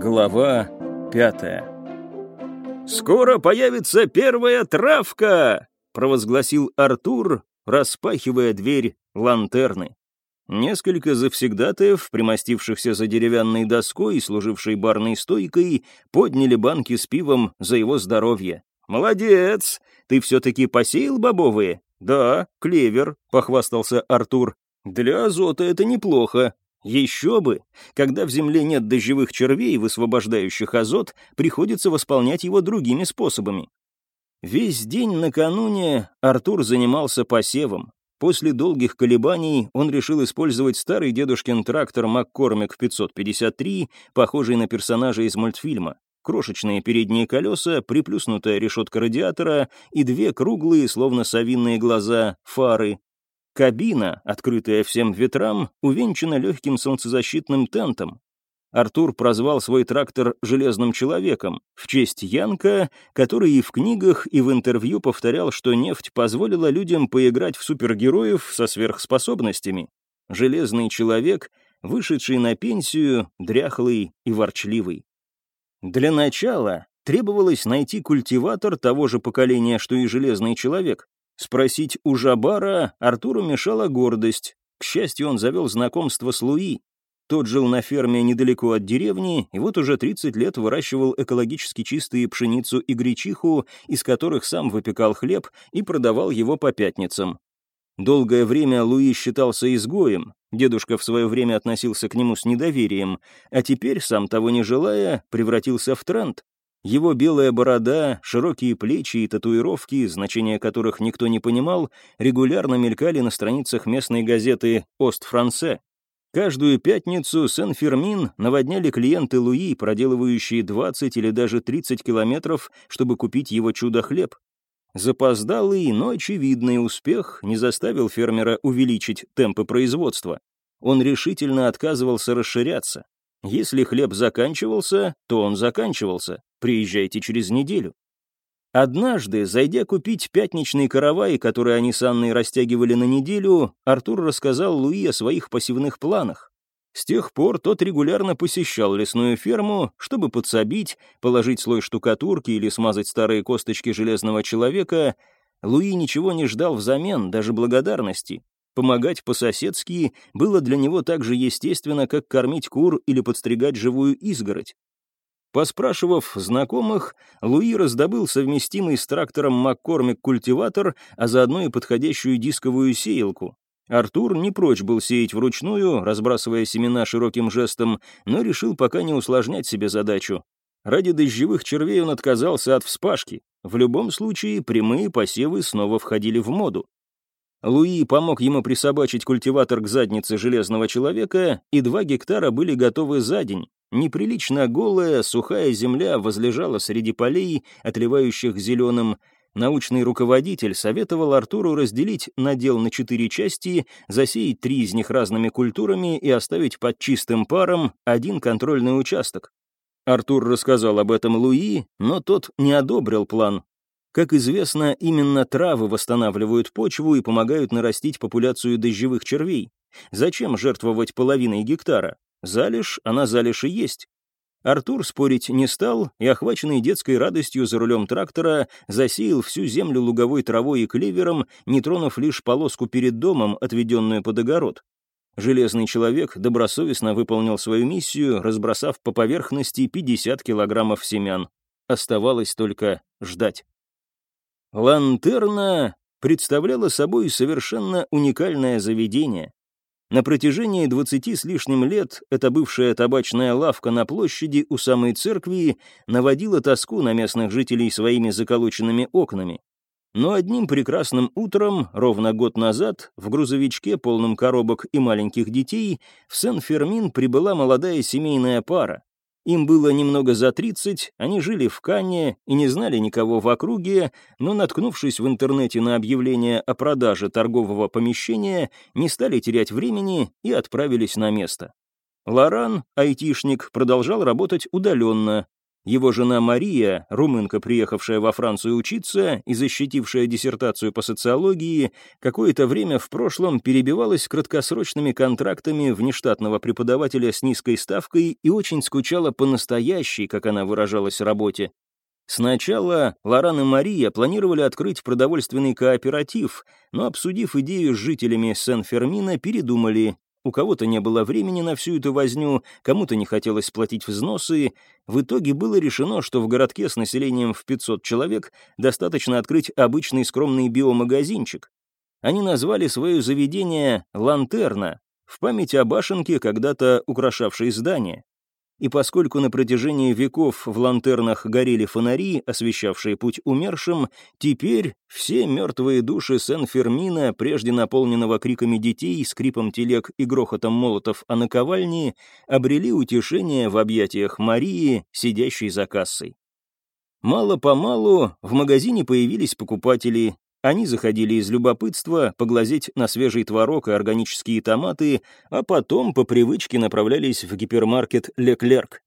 Глава пятая «Скоро появится первая травка!» — провозгласил Артур, распахивая дверь лантерны. Несколько завсегдатаев, примостившихся за деревянной доской служившей барной стойкой, подняли банки с пивом за его здоровье. «Молодец! Ты все-таки посеял бобовые?» «Да, клевер», — похвастался Артур. «Для азота это неплохо. Еще бы! Когда в земле нет дождевых червей, высвобождающих азот, приходится восполнять его другими способами. Весь день накануне Артур занимался посевом. После долгих колебаний он решил использовать старый дедушкин трактор Маккормик 553, похожий на персонажа из мультфильма. Крошечные передние колеса, приплюснутая решетка радиатора и две круглые, словно совиные глаза, фары. Кабина, открытая всем ветрам, увенчана легким солнцезащитным тентом. Артур прозвал свой трактор «железным человеком» в честь Янка, который и в книгах, и в интервью повторял, что нефть позволила людям поиграть в супергероев со сверхспособностями. Железный человек, вышедший на пенсию, дряхлый и ворчливый. Для начала требовалось найти культиватор того же поколения, что и Железный человек. Спросить у Жабара Артуру мешала гордость. К счастью, он завел знакомство с Луи, тот жил на ферме недалеко от деревни, и вот уже 30 лет выращивал экологически чистые пшеницу и гречиху, из которых сам выпекал хлеб и продавал его по пятницам. Долгое время Луи считался изгоем, дедушка в свое время относился к нему с недоверием, а теперь, сам того не желая, превратился в тренд. Его белая борода, широкие плечи и татуировки, значения которых никто не понимал, регулярно мелькали на страницах местной газеты «Ост-Франце». Каждую пятницу Сен-Фермин наводняли клиенты Луи, проделывающие 20 или даже 30 километров, чтобы купить его чудо-хлеб. Запоздалый, но очевидный успех не заставил фермера увеличить темпы производства. Он решительно отказывался расширяться. Если хлеб заканчивался, то он заканчивался. Приезжайте через неделю. Однажды, зайдя купить пятничный каравай, который они с Анной растягивали на неделю, Артур рассказал Луи о своих пассивных планах. С тех пор тот регулярно посещал лесную ферму, чтобы подсобить, положить слой штукатурки или смазать старые косточки железного человека. Луи ничего не ждал взамен, даже благодарности. Помогать по-соседски было для него так же естественно, как кормить кур или подстригать живую изгородь. Поспрашивав знакомых, Луи раздобыл совместимый с трактором Маккормик культиватор, а заодно и подходящую дисковую сеялку. Артур не прочь был сеять вручную, разбрасывая семена широким жестом, но решил пока не усложнять себе задачу. Ради дождевых червей он отказался от вспашки. В любом случае, прямые посевы снова входили в моду. Луи помог ему присобачить культиватор к заднице железного человека, и два гектара были готовы за день. Неприлично голая, сухая земля возлежала среди полей, отливающих зеленым. Научный руководитель советовал Артуру разделить надел на четыре части, засеять три из них разными культурами и оставить под чистым паром один контрольный участок. Артур рассказал об этом Луи, но тот не одобрил план. Как известно, именно травы восстанавливают почву и помогают нарастить популяцию дождевых червей. Зачем жертвовать половиной гектара? Залежь, она залежь и есть. Артур спорить не стал и, охваченный детской радостью за рулем трактора, засеял всю землю луговой травой и клевером, не тронув лишь полоску перед домом, отведенную под огород. Железный человек добросовестно выполнил свою миссию, разбросав по поверхности 50 килограммов семян. Оставалось только ждать. Лантерна представляла собой совершенно уникальное заведение. На протяжении двадцати с лишним лет эта бывшая табачная лавка на площади у самой церкви наводила тоску на местных жителей своими заколоченными окнами. Но одним прекрасным утром, ровно год назад, в грузовичке, полном коробок и маленьких детей, в Сен-Фермин прибыла молодая семейная пара. Им было немного за 30, они жили в Канне и не знали никого в округе, но, наткнувшись в интернете на объявление о продаже торгового помещения, не стали терять времени и отправились на место. Лоран, айтишник, продолжал работать удаленно. Его жена Мария, румынка, приехавшая во Францию учиться и защитившая диссертацию по социологии, какое-то время в прошлом перебивалась краткосрочными контрактами внештатного преподавателя с низкой ставкой и очень скучала по настоящей, как она выражалась, работе. Сначала Лоран и Мария планировали открыть продовольственный кооператив, но, обсудив идею с жителями Сен-Фермина, передумали у кого-то не было времени на всю эту возню, кому-то не хотелось платить взносы. В итоге было решено, что в городке с населением в 500 человек достаточно открыть обычный скромный биомагазинчик. Они назвали свое заведение «Лантерна», в память о башенке, когда-то украшавшей здание и поскольку на протяжении веков в лантернах горели фонари, освещавшие путь умершим, теперь все мертвые души Сен-Фермина, прежде наполненного криками детей, скрипом телег и грохотом молотов о наковальне, обрели утешение в объятиях Марии, сидящей за кассой. Мало-помалу в магазине появились покупатели, они заходили из любопытства поглазеть на свежий творог и органические томаты, а потом по привычке направлялись в гипермаркет «Леклерк».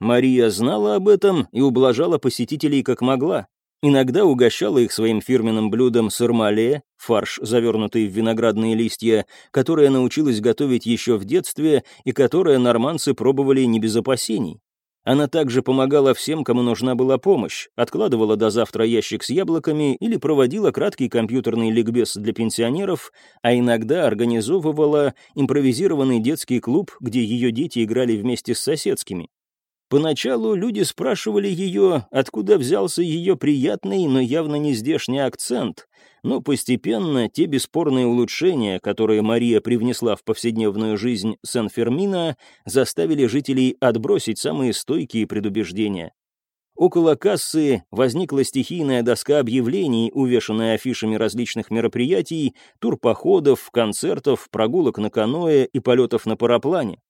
Мария знала об этом и ублажала посетителей как могла. Иногда угощала их своим фирменным блюдом сырмале, фарш, завернутый в виноградные листья, которое научилась готовить еще в детстве и которое норманцы пробовали не без опасений. Она также помогала всем, кому нужна была помощь, откладывала до завтра ящик с яблоками или проводила краткий компьютерный ликбез для пенсионеров, а иногда организовывала импровизированный детский клуб, где ее дети играли вместе с соседскими. Поначалу люди спрашивали ее, откуда взялся ее приятный, но явно не здешний акцент, но постепенно те бесспорные улучшения, которые Мария привнесла в повседневную жизнь Сан-Фермина, заставили жителей отбросить самые стойкие предубеждения. Около кассы возникла стихийная доска объявлений, увешанная афишами различных мероприятий, турпоходов, концертов, прогулок на каноэ и полетов на параплане.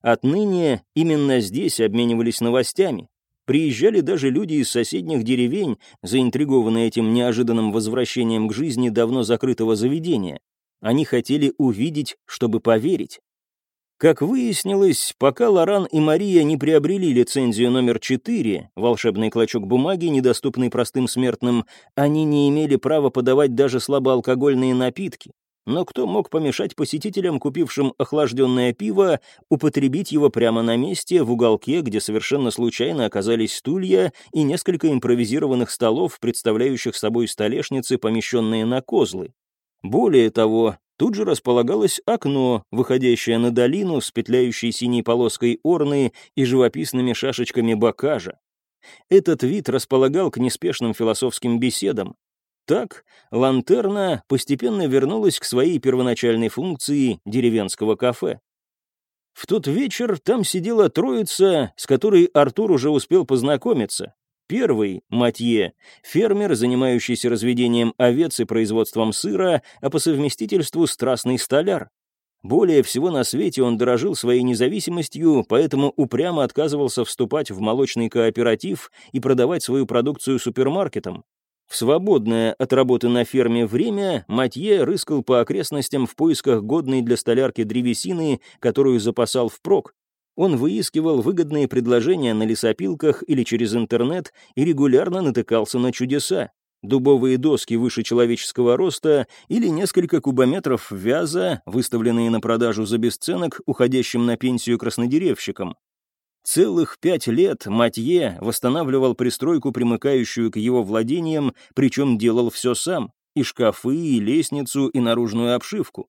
Отныне именно здесь обменивались новостями. Приезжали даже люди из соседних деревень, заинтригованные этим неожиданным возвращением к жизни давно закрытого заведения. Они хотели увидеть, чтобы поверить. Как выяснилось, пока Лоран и Мария не приобрели лицензию номер 4, волшебный клочок бумаги, недоступный простым смертным, они не имели права подавать даже слабоалкогольные напитки. Но кто мог помешать посетителям, купившим охлажденное пиво, употребить его прямо на месте, в уголке, где совершенно случайно оказались стулья и несколько импровизированных столов, представляющих собой столешницы, помещенные на козлы? Более того, тут же располагалось окно, выходящее на долину с петляющей синей полоской орны и живописными шашечками бакажа. Этот вид располагал к неспешным философским беседам, так, лантерна постепенно вернулась к своей первоначальной функции деревенского кафе. В тот вечер там сидела троица, с которой Артур уже успел познакомиться. Первый, Матье, фермер, занимающийся разведением овец и производством сыра, а по совместительству страстный столяр. Более всего на свете он дорожил своей независимостью, поэтому упрямо отказывался вступать в молочный кооператив и продавать свою продукцию супермаркетам. В свободное от работы на ферме время Матье рыскал по окрестностям в поисках годной для столярки древесины, которую запасал впрок. Он выискивал выгодные предложения на лесопилках или через интернет и регулярно натыкался на чудеса. Дубовые доски выше человеческого роста или несколько кубометров вяза, выставленные на продажу за бесценок уходящим на пенсию краснодеревщикам. Целых пять лет Матье восстанавливал пристройку, примыкающую к его владениям, причем делал все сам, и шкафы, и лестницу, и наружную обшивку.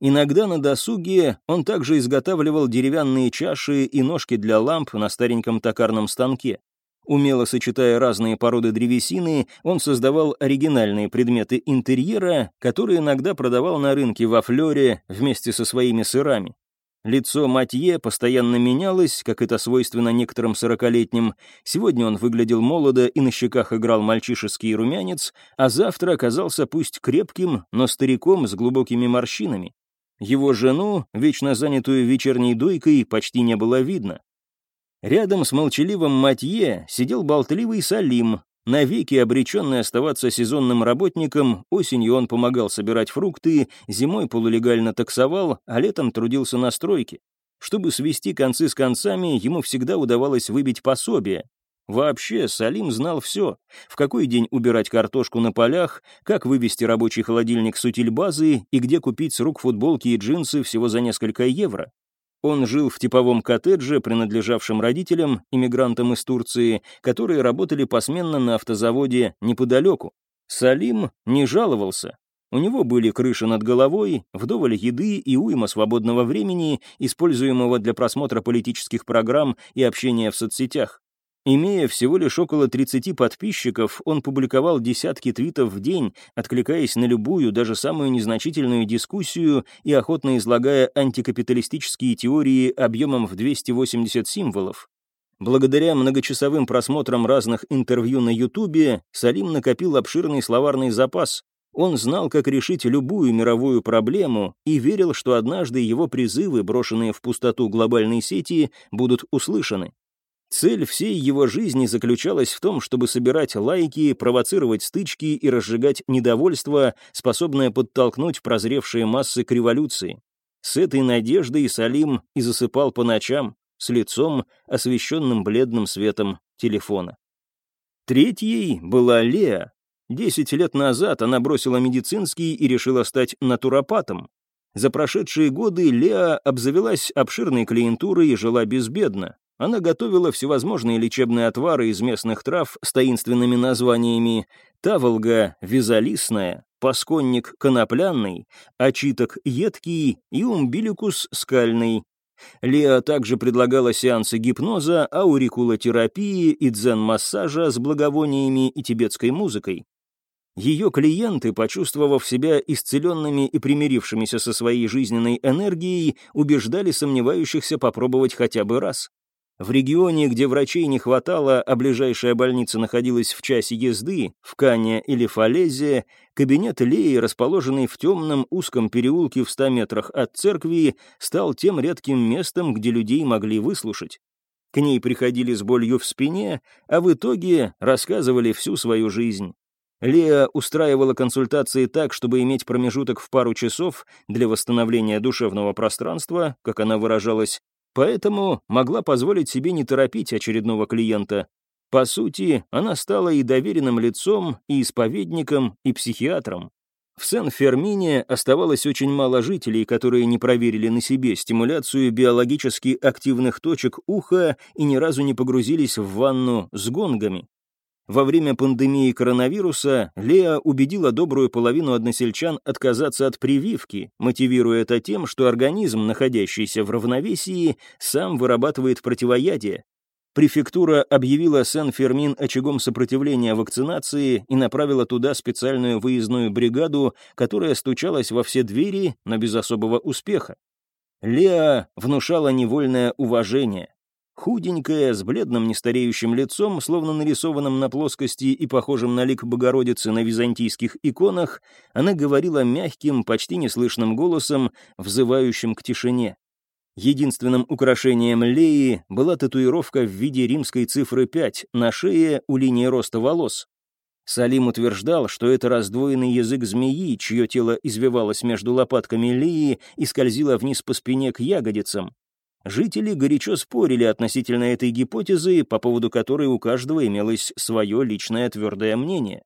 Иногда на досуге он также изготавливал деревянные чаши и ножки для ламп на стареньком токарном станке. Умело сочетая разные породы древесины, он создавал оригинальные предметы интерьера, которые иногда продавал на рынке во Флёре вместе со своими сырами. Лицо Матье постоянно менялось, как это свойственно некоторым сорокалетним. Сегодня он выглядел молодо и на щеках играл мальчишеский румянец, а завтра оказался пусть крепким, но стариком с глубокими морщинами. Его жену, вечно занятую вечерней дойкой, почти не было видно. Рядом с молчаливым Матье сидел болтливый Салим, Навеки обреченный оставаться сезонным работником, осенью он помогал собирать фрукты, зимой полулегально таксовал, а летом трудился на стройке. Чтобы свести концы с концами, ему всегда удавалось выбить пособие. Вообще, Салим знал все. В какой день убирать картошку на полях, как вывести рабочий холодильник с утильбазы и где купить с рук футболки и джинсы всего за несколько евро. Он жил в типовом коттедже, принадлежавшем родителям, иммигрантам из Турции, которые работали посменно на автозаводе неподалеку. Салим не жаловался. У него были крыши над головой, вдоволь еды и уйма свободного времени, используемого для просмотра политических программ и общения в соцсетях. Имея всего лишь около 30 подписчиков, он публиковал десятки твитов в день, откликаясь на любую, даже самую незначительную дискуссию и охотно излагая антикапиталистические теории объемом в 280 символов. Благодаря многочасовым просмотрам разных интервью на Ютубе, Салим накопил обширный словарный запас. Он знал, как решить любую мировую проблему и верил, что однажды его призывы, брошенные в пустоту глобальной сети, будут услышаны. Цель всей его жизни заключалась в том, чтобы собирать лайки, провоцировать стычки и разжигать недовольство, способное подтолкнуть прозревшие массы к революции. С этой надеждой Салим и засыпал по ночам, с лицом, освещенным бледным светом телефона. Третьей была Леа. Десять лет назад она бросила медицинский и решила стать натуропатом. За прошедшие годы Леа обзавелась обширной клиентурой и жила безбедно. Она готовила всевозможные лечебные отвары из местных трав с таинственными названиями таволга визалисная, пасконник конопляный, очиток едкий и умбиликус скальный. Леа также предлагала сеансы гипноза, аурикулотерапии и дзен-массажа с благовониями и тибетской музыкой. Ее клиенты, почувствовав себя исцеленными и примирившимися со своей жизненной энергией, убеждали сомневающихся попробовать хотя бы раз. В регионе, где врачей не хватало, а ближайшая больница находилась в часе езды, в Кане или Фалезе, кабинет Леи, расположенный в темном узком переулке в ста метрах от церкви, стал тем редким местом, где людей могли выслушать. К ней приходили с болью в спине, а в итоге рассказывали всю свою жизнь. Лея устраивала консультации так, чтобы иметь промежуток в пару часов для восстановления душевного пространства, как она выражалась, поэтому могла позволить себе не торопить очередного клиента. По сути, она стала и доверенным лицом, и исповедником, и психиатром. В Сен-Фермине оставалось очень мало жителей, которые не проверили на себе стимуляцию биологически активных точек уха и ни разу не погрузились в ванну с гонгами. Во время пандемии коронавируса Леа убедила добрую половину односельчан отказаться от прививки, мотивируя это тем, что организм, находящийся в равновесии, сам вырабатывает противоядие. Префектура объявила Сен-Фермин очагом сопротивления вакцинации и направила туда специальную выездную бригаду, которая стучалась во все двери, но без особого успеха. Леа внушала невольное уважение. Худенькая, с бледным нестареющим лицом, словно нарисованным на плоскости и похожим на лик Богородицы на византийских иконах, она говорила мягким, почти неслышным голосом, взывающим к тишине. Единственным украшением Леи была татуировка в виде римской цифры 5 на шее у линии роста волос. Салим утверждал, что это раздвоенный язык змеи, чье тело извивалось между лопатками Леи и скользило вниз по спине к ягодицам, Жители горячо спорили относительно этой гипотезы, по поводу которой у каждого имелось свое личное твердое мнение.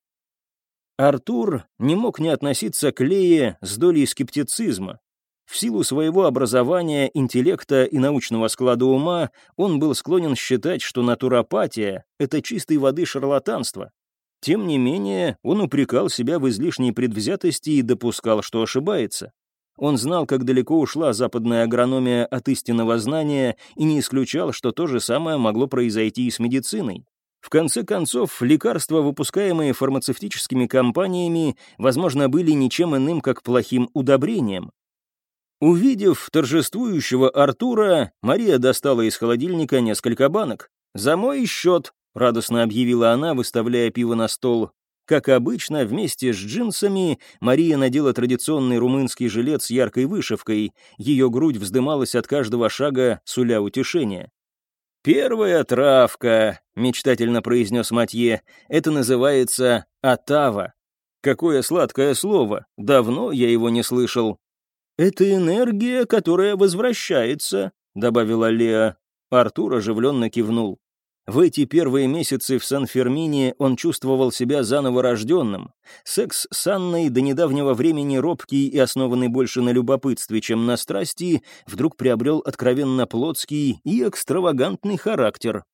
Артур не мог не относиться к Лее с долей скептицизма. В силу своего образования, интеллекта и научного склада ума он был склонен считать, что натуропатия — это чистой воды шарлатанство. Тем не менее, он упрекал себя в излишней предвзятости и допускал, что ошибается. Он знал, как далеко ушла западная агрономия от истинного знания и не исключал, что то же самое могло произойти и с медициной. В конце концов, лекарства, выпускаемые фармацевтическими компаниями, возможно, были ничем иным, как плохим удобрением. Увидев торжествующего Артура, Мария достала из холодильника несколько банок. «За мой счет», — радостно объявила она, выставляя пиво на стол. Как обычно, вместе с джинсами Мария надела традиционный румынский жилет с яркой вышивкой, ее грудь вздымалась от каждого шага, суля утешения. «Первая травка», — мечтательно произнес Матье, — «это называется атава. Какое сладкое слово, давно я его не слышал». «Это энергия, которая возвращается», — добавила Леа. Артур оживленно кивнул. В эти первые месяцы в Сан-Фермине он чувствовал себя заново рожденным. Секс с Анной, до недавнего времени робкий и основанный больше на любопытстве, чем на страсти, вдруг приобрел откровенно плотский и экстравагантный характер.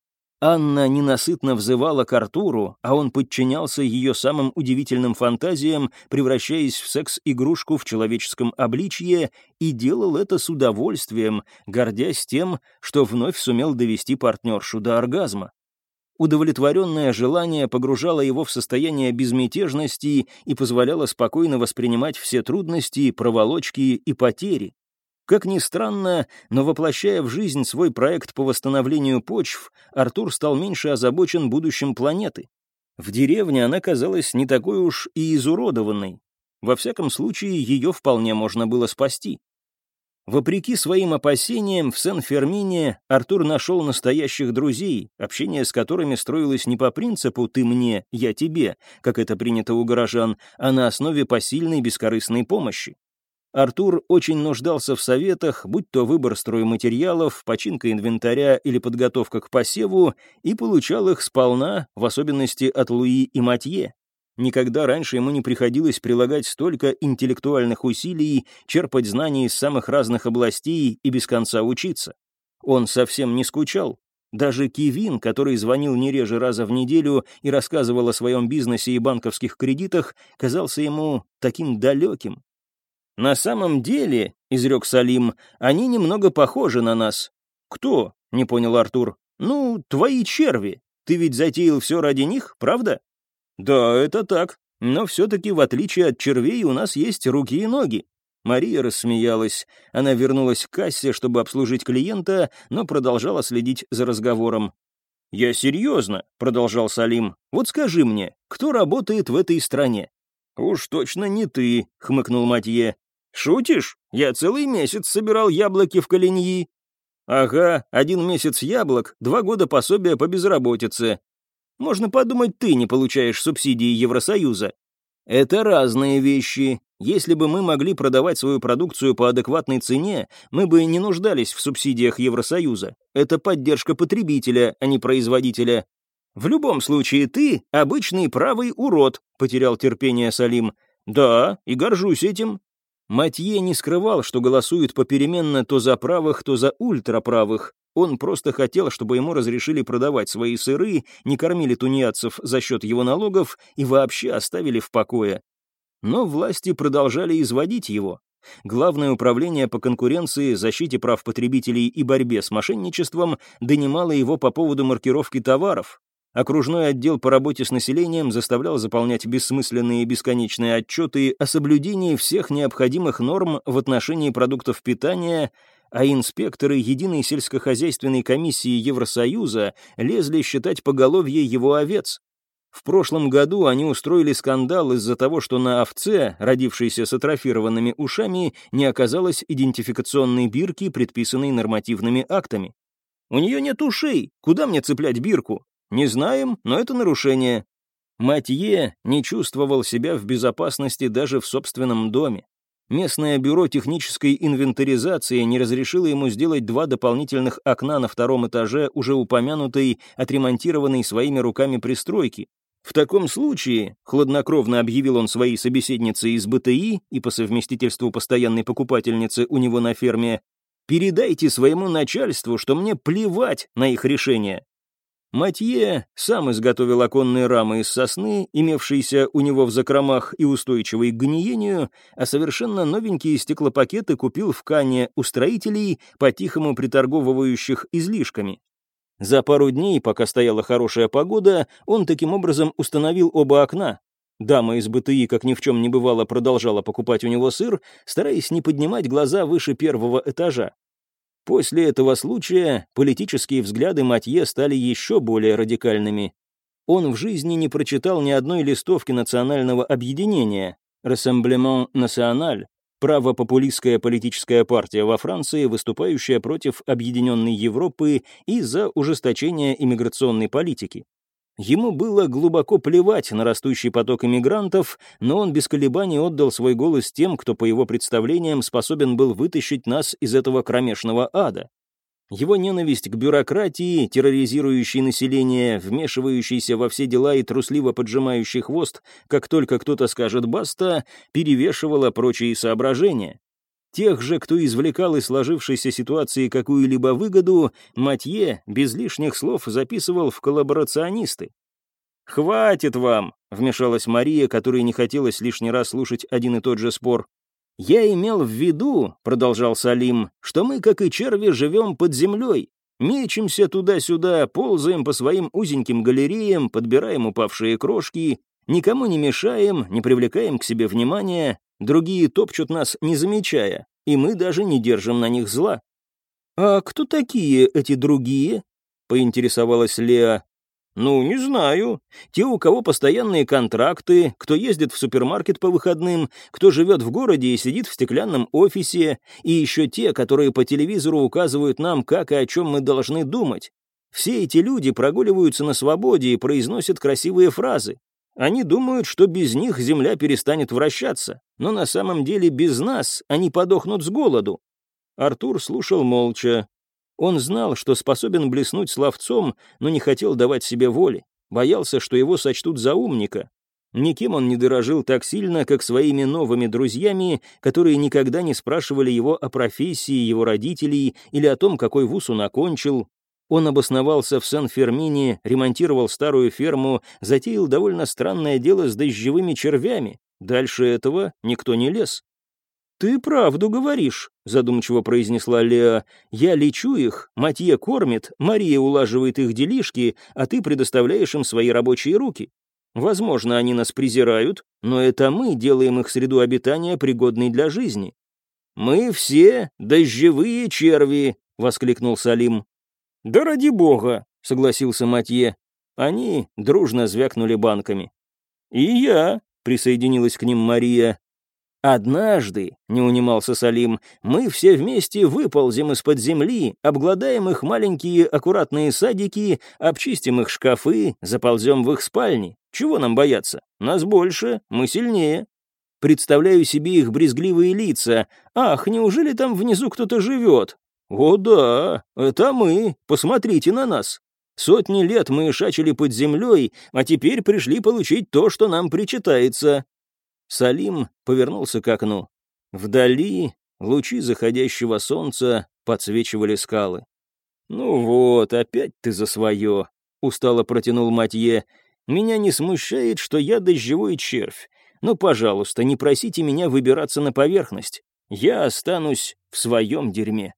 Анна ненасытно взывала к Артуру, а он подчинялся ее самым удивительным фантазиям, превращаясь в секс-игрушку в человеческом обличье, и делал это с удовольствием, гордясь тем, что вновь сумел довести партнершу до оргазма. Удовлетворенное желание погружало его в состояние безмятежности и позволяло спокойно воспринимать все трудности, проволочки и потери. Как ни странно, но воплощая в жизнь свой проект по восстановлению почв, Артур стал меньше озабочен будущим планеты. В деревне она казалась не такой уж и изуродованной. Во всяком случае, ее вполне можно было спасти. Вопреки своим опасениям, в Сен-Фермине Артур нашел настоящих друзей, общение с которыми строилось не по принципу «ты мне, я тебе», как это принято у горожан, а на основе посильной бескорыстной помощи. Артур очень нуждался в советах, будь то выбор стройматериалов, починка инвентаря или подготовка к посеву, и получал их сполна, в особенности от Луи и Матье. Никогда раньше ему не приходилось прилагать столько интеллектуальных усилий, черпать знания из самых разных областей и без конца учиться. Он совсем не скучал. Даже Кивин, который звонил не реже раза в неделю и рассказывал о своем бизнесе и банковских кредитах, казался ему таким далеким, «На самом деле», — изрек Салим, — «они немного похожи на нас». «Кто?» — не понял Артур. «Ну, твои черви. Ты ведь затеял все ради них, правда?» «Да, это так. Но все-таки, в отличие от червей, у нас есть руки и ноги». Мария рассмеялась. Она вернулась к кассе, чтобы обслужить клиента, но продолжала следить за разговором. «Я серьезно», — продолжал Салим. «Вот скажи мне, кто работает в этой стране?» «Уж точно не ты», — хмыкнул Матье. «Шутишь? Я целый месяц собирал яблоки в Калиньи». «Ага, один месяц яблок, два года пособия по безработице. Можно подумать, ты не получаешь субсидии Евросоюза. Это разные вещи. Если бы мы могли продавать свою продукцию по адекватной цене, мы бы не нуждались в субсидиях Евросоюза. Это поддержка потребителя, а не производителя. В любом случае, ты — обычный правый урод», — потерял терпение Салим. «Да, и горжусь этим. Матье не скрывал, что голосует попеременно то за правых, то за ультраправых. Он просто хотел, чтобы ему разрешили продавать свои сыры, не кормили тунеядцев за счет его налогов и вообще оставили в покое. Но власти продолжали изводить его. Главное управление по конкуренции, защите прав потребителей и борьбе с мошенничеством донимало его по поводу маркировки товаров, Окружной отдел по работе с населением заставлял заполнять бессмысленные и бесконечные отчеты о соблюдении всех необходимых норм в отношении продуктов питания, а инспекторы Единой сельскохозяйственной комиссии Евросоюза лезли считать поголовье его овец. В прошлом году они устроили скандал из-за того, что на овце, родившейся с атрофированными ушами, не оказалось идентификационной бирки, предписанной нормативными актами. «У нее нет ушей, куда мне цеплять бирку?» Не знаем, но это нарушение. Матье не чувствовал себя в безопасности даже в собственном доме. Местное бюро технической инвентаризации не разрешило ему сделать два дополнительных окна на втором этаже уже упомянутой, отремонтированной своими руками пристройки. В таком случае, хладнокровно объявил он своей собеседнице из БТИ и по совместительству постоянной покупательницы у него на ферме, передайте своему начальству, что мне плевать на их решение. Матье сам изготовил оконные рамы из сосны, имевшиеся у него в закромах и устойчивой к гниению, а совершенно новенькие стеклопакеты купил в Кане у строителей, по-тихому приторговывающих излишками. За пару дней, пока стояла хорошая погода, он таким образом установил оба окна. Дама из БТИ, как ни в чем не бывало, продолжала покупать у него сыр, стараясь не поднимать глаза выше первого этажа. После этого случая политические взгляды Матье стали еще более радикальными. Он в жизни не прочитал ни одной листовки национального объединения «Рассемблемент националь», правопопулистская политическая партия во Франции, выступающая против объединенной Европы и за ужесточение иммиграционной политики. Ему было глубоко плевать на растущий поток иммигрантов, но он без колебаний отдал свой голос тем, кто, по его представлениям, способен был вытащить нас из этого кромешного ада. Его ненависть к бюрократии, терроризирующей население, вмешивающейся во все дела и трусливо поджимающий хвост, как только кто-то скажет «баста», перевешивала прочие соображения. Тех же, кто извлекал из сложившейся ситуации какую-либо выгоду, Матье без лишних слов записывал в коллаборационисты. «Хватит вам!» — вмешалась Мария, которой не хотелось лишний раз слушать один и тот же спор. «Я имел в виду, — продолжал Салим, — что мы, как и черви, живем под землей, мечемся туда-сюда, ползаем по своим узеньким галереям, подбираем упавшие крошки, никому не мешаем, не привлекаем к себе внимания, другие топчут нас, не замечая, и мы даже не держим на них зла». «А кто такие эти другие?» — поинтересовалась Леа. «Ну, не знаю. Те, у кого постоянные контракты, кто ездит в супермаркет по выходным, кто живет в городе и сидит в стеклянном офисе, и еще те, которые по телевизору указывают нам, как и о чем мы должны думать. Все эти люди прогуливаются на свободе и произносят красивые фразы. Они думают, что без них Земля перестанет вращаться, но на самом деле без нас они подохнут с голоду». Артур слушал молча, он знал, что способен блеснуть словцом, но не хотел давать себе воли. Боялся, что его сочтут за умника. Никем он не дорожил так сильно, как своими новыми друзьями, которые никогда не спрашивали его о профессии его родителей или о том, какой вуз он окончил. Он обосновался в Сан-Фермине, ремонтировал старую ферму, затеял довольно странное дело с дождевыми червями. Дальше этого никто не лез. «Ты правду говоришь», — задумчиво произнесла Леа. «Я лечу их, Матье кормит, Мария улаживает их делишки, а ты предоставляешь им свои рабочие руки. Возможно, они нас презирают, но это мы делаем их среду обитания пригодной для жизни». «Мы все дождевые черви», — воскликнул Салим. «Да ради бога», — согласился Матье. Они дружно звякнули банками. «И я», — присоединилась к ним Мария. «Однажды», — не унимался Салим, — «мы все вместе выползем из-под земли, обгладаем их маленькие аккуратные садики, обчистим их шкафы, заползем в их спальни. Чего нам бояться? Нас больше, мы сильнее». Представляю себе их брезгливые лица. «Ах, неужели там внизу кто-то живет?» «О да, это мы, посмотрите на нас. Сотни лет мы шачили под землей, а теперь пришли получить то, что нам причитается. Салим повернулся к окну. Вдали лучи заходящего солнца подсвечивали скалы. «Ну вот, опять ты за свое», — устало протянул Матье. «Меня не смущает, что я дождевой червь. Но, пожалуйста, не просите меня выбираться на поверхность. Я останусь в своем дерьме».